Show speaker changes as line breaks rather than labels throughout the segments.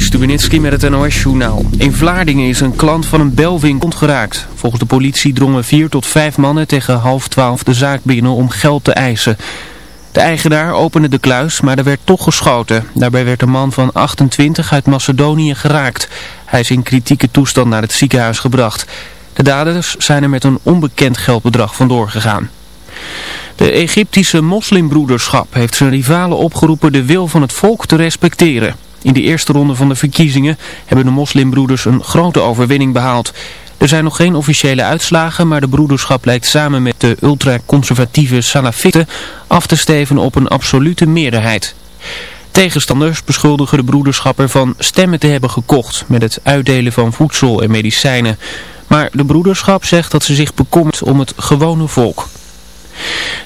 Stubenitski met het NOS-journaal. In Vlaardingen is een klant van een belwinkel geraakt. Volgens de politie drongen vier tot vijf mannen tegen half twaalf de zaak binnen om geld te eisen. De eigenaar opende de kluis, maar er werd toch geschoten. Daarbij werd een man van 28 uit Macedonië geraakt. Hij is in kritieke toestand naar het ziekenhuis gebracht. De daders zijn er met een onbekend geldbedrag vandoor gegaan. De Egyptische moslimbroederschap heeft zijn rivalen opgeroepen de wil van het volk te respecteren. In de eerste ronde van de verkiezingen hebben de moslimbroeders een grote overwinning behaald. Er zijn nog geen officiële uitslagen, maar de broederschap lijkt samen met de ultraconservatieve salafisten af te steven op een absolute meerderheid. Tegenstanders beschuldigen de broederschap ervan stemmen te hebben gekocht met het uitdelen van voedsel en medicijnen. Maar de broederschap zegt dat ze zich bekommert om het gewone volk.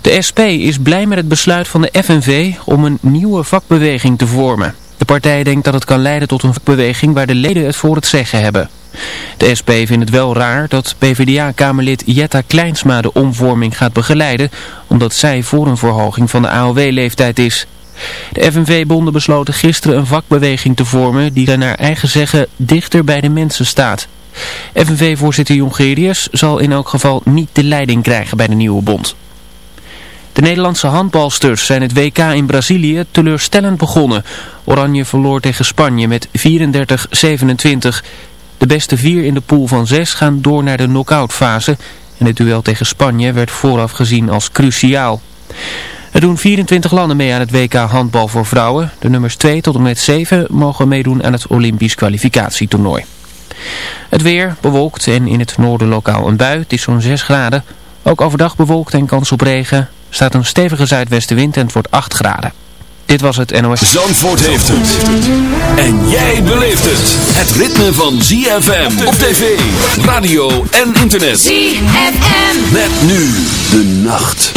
De SP is blij met het besluit van de FNV om een nieuwe vakbeweging te vormen. De partij denkt dat het kan leiden tot een vakbeweging waar de leden het voor het zeggen hebben. De SP vindt het wel raar dat PvdA-kamerlid Jetta Kleinsma de omvorming gaat begeleiden, omdat zij voor een verhoging van de AOW-leeftijd is. De FNV-bonden besloten gisteren een vakbeweging te vormen die naar eigen zeggen dichter bij de mensen staat. FNV-voorzitter Jongerius zal in elk geval niet de leiding krijgen bij de nieuwe bond. De Nederlandse handbalsters zijn het WK in Brazilië teleurstellend begonnen. Oranje verloor tegen Spanje met 34-27. De beste vier in de pool van zes gaan door naar de knock fase. En het duel tegen Spanje werd vooraf gezien als cruciaal. Er doen 24 landen mee aan het WK handbal voor vrouwen. De nummers 2 tot en met 7 mogen meedoen aan het Olympisch kwalificatietoernooi. Het weer bewolkt en in het noorden lokaal een bui. Het is zo'n 6 graden. Ook overdag bewolkt en kans op regen staat een stevige zuidwestenwind en het wordt 8 graden. Dit was het NOS.
Zandvoort heeft het. En jij beleeft het. Het ritme van ZFM op tv, radio en internet.
ZFM.
Met nu de nacht.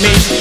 Me.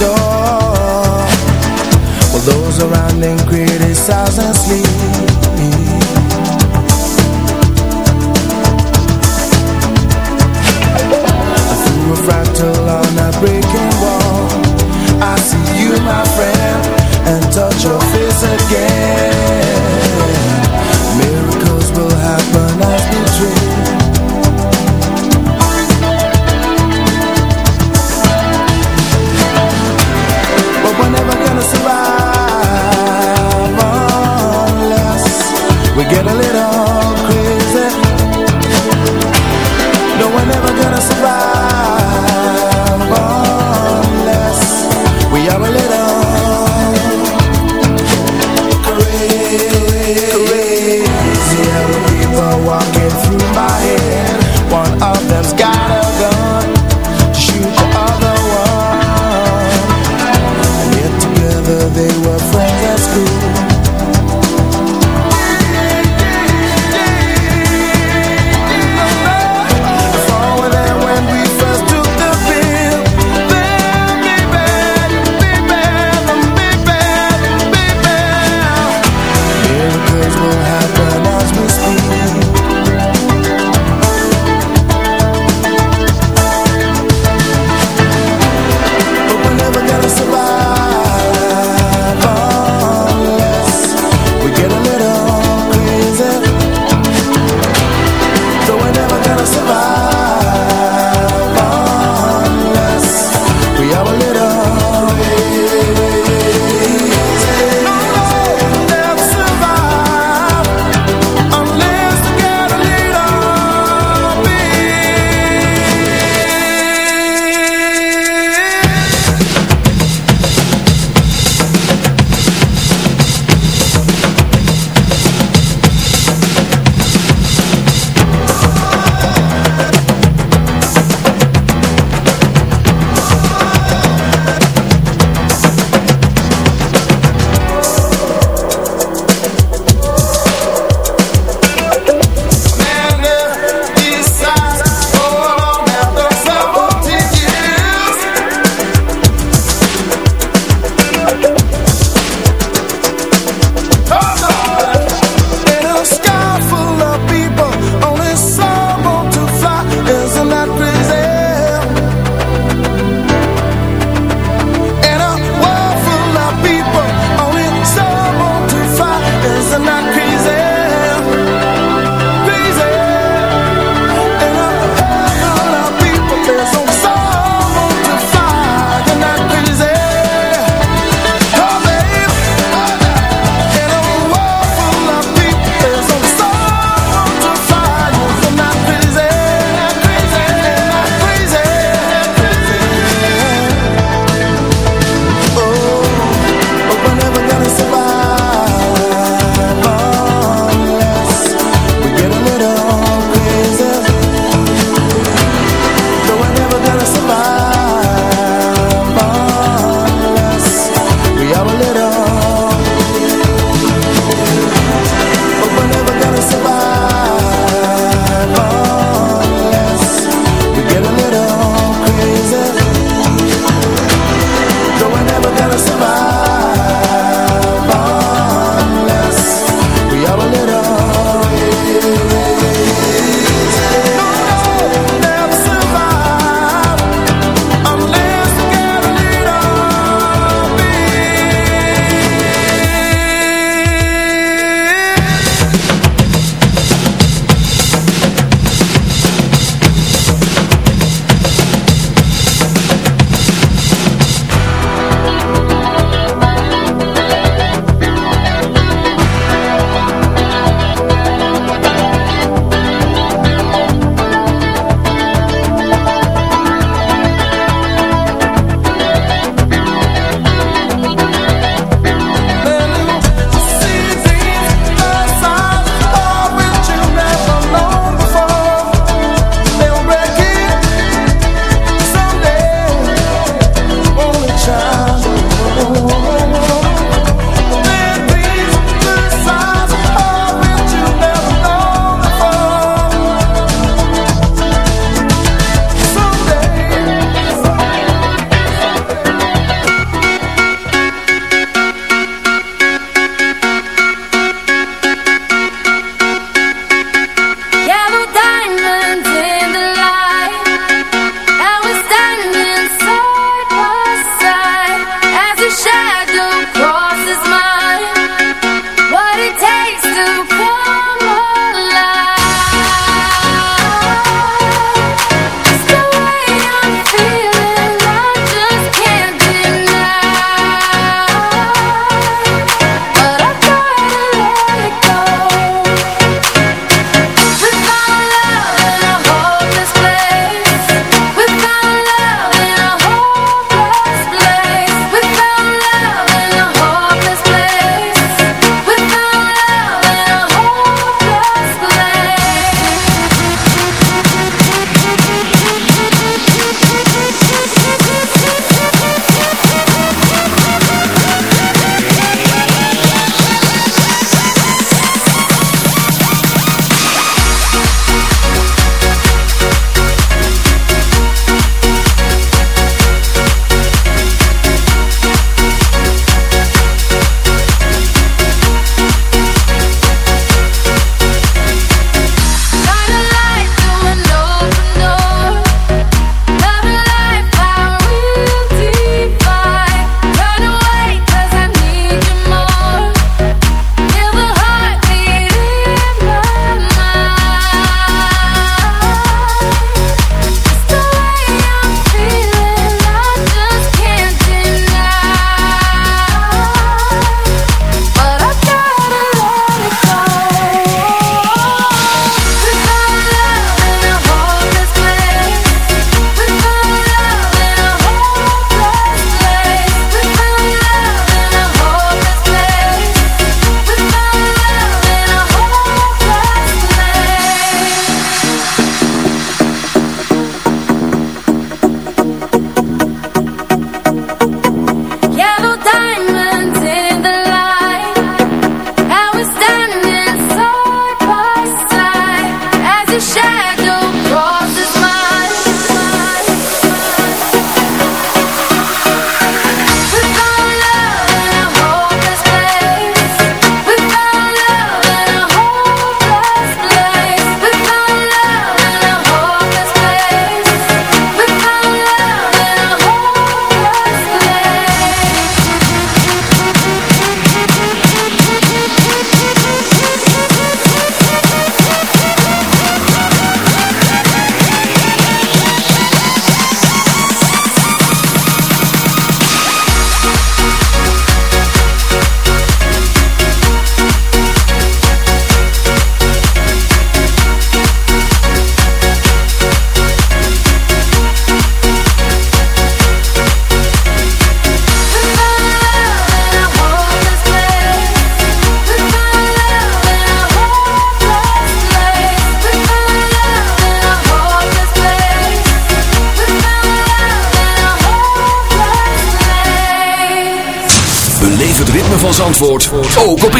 door. While those around them criticize and sleep. Through a fractal on
a breaking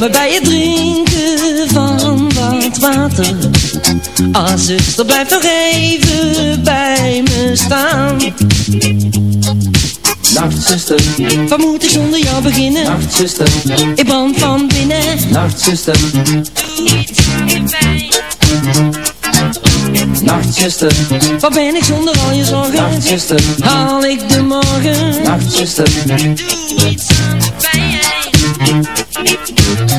Me
bij het drinken van wat water. Ah zuster blijf nog even bij me staan.
Nachtzuster,
Wat moet ik zonder jou beginnen?
nachtzuster,
Ik brand van binnen.
Nachtzuster, nachtzuster,
Wat ben ik zonder al je zorgen?
nachtzuster,
Haal ik de morgen?
nachtzuster,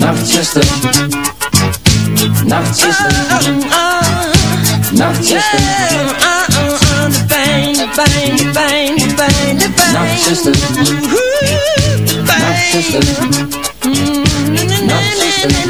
nachtzuster, nachtzuster, nachtzuster,
De pijn, de pijn, de pijn, de pijn, de pijn.
nachtzuster, nachtzuster,
Now